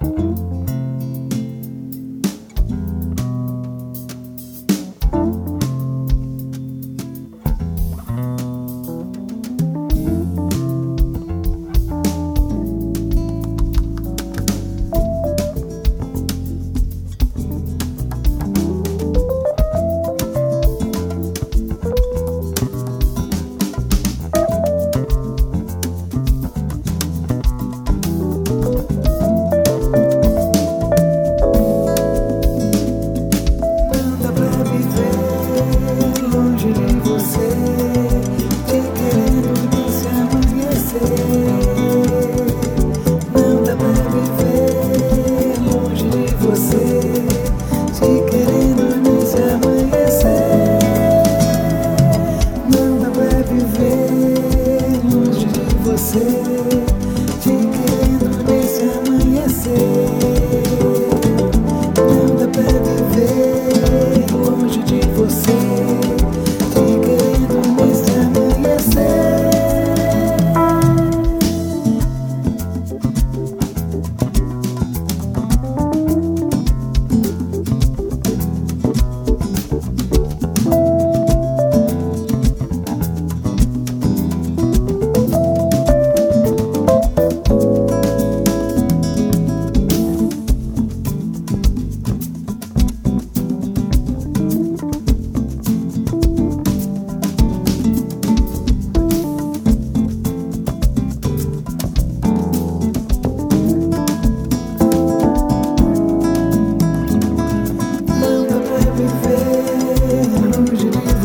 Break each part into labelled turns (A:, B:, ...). A: thank you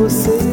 A: você